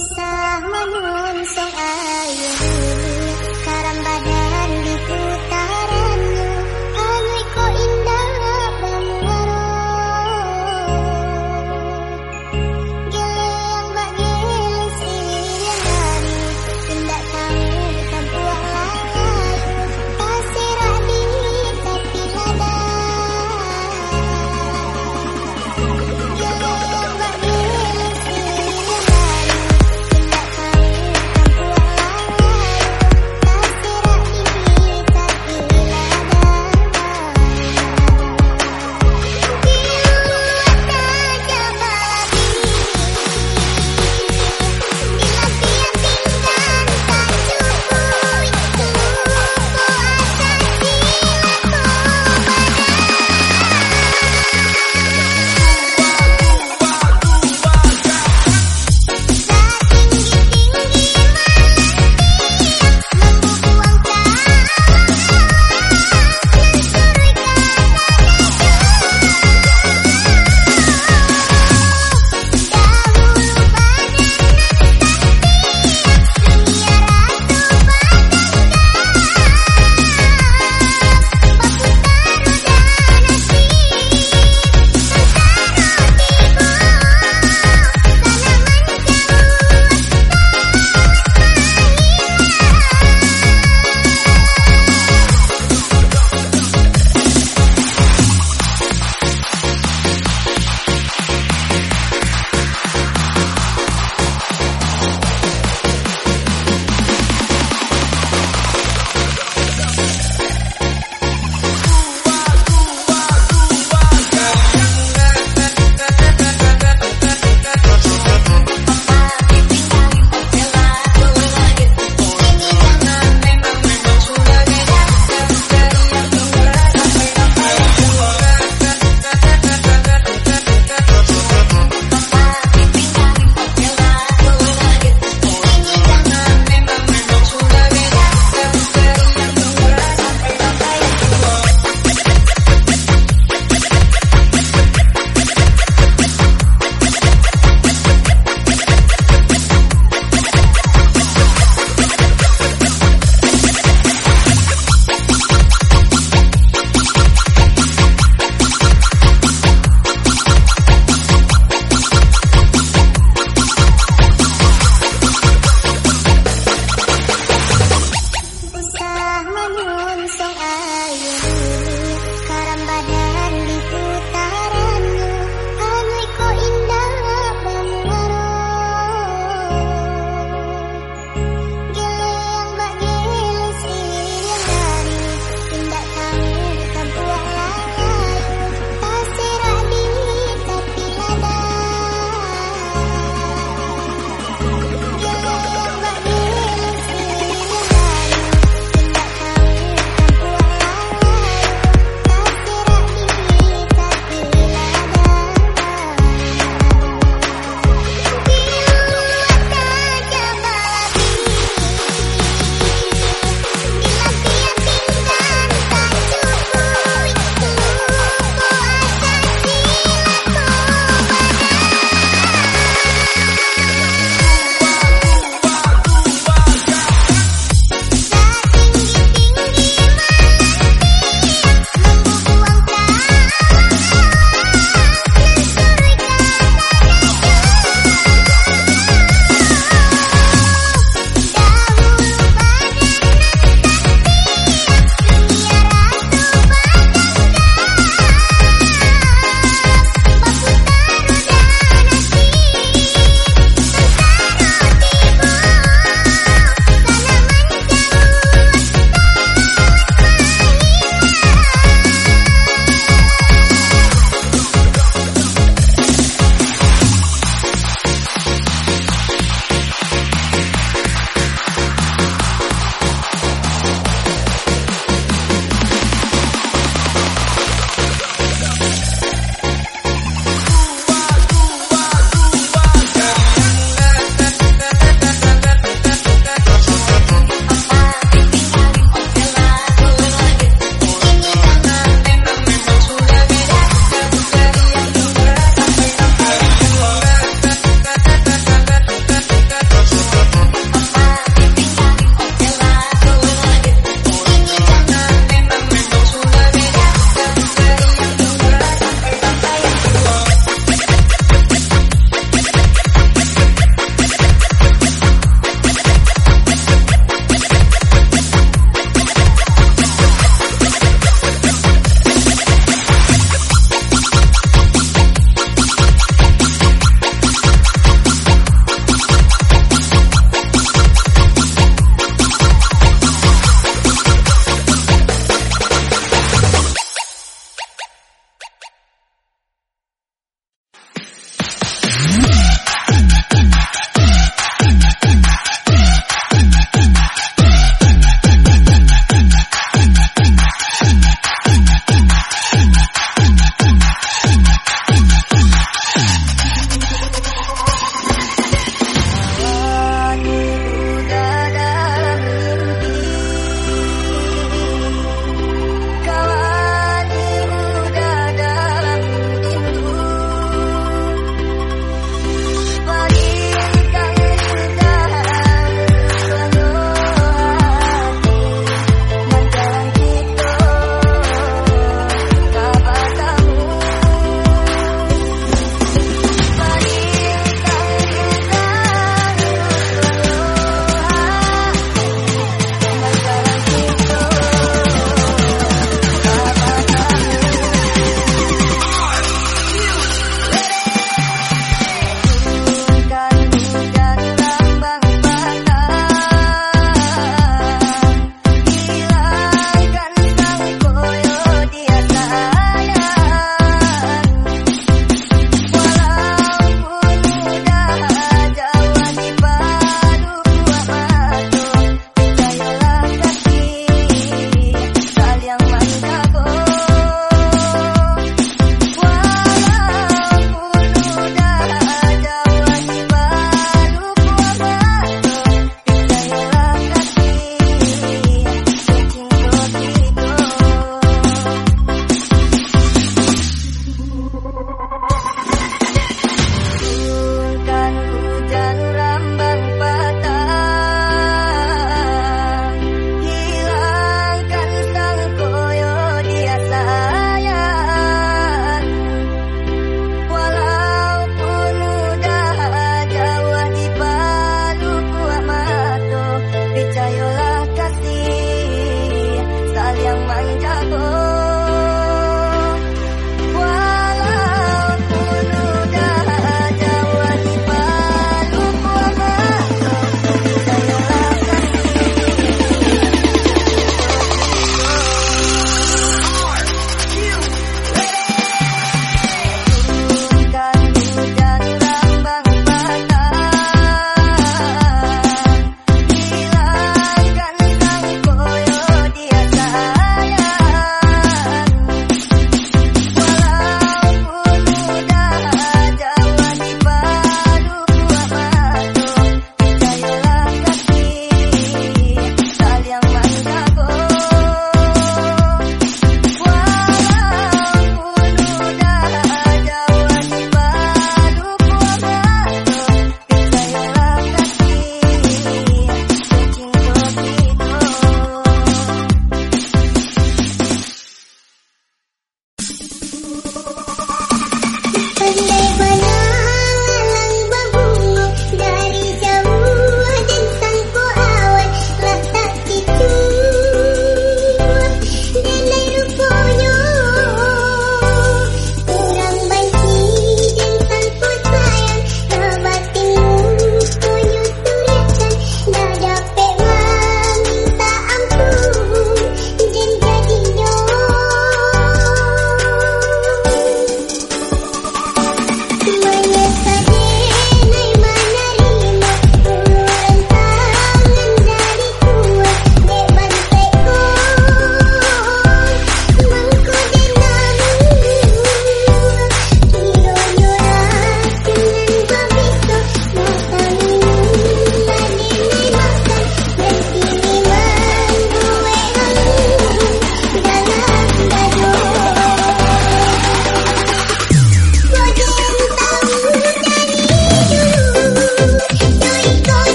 さ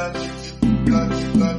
Kita kita kita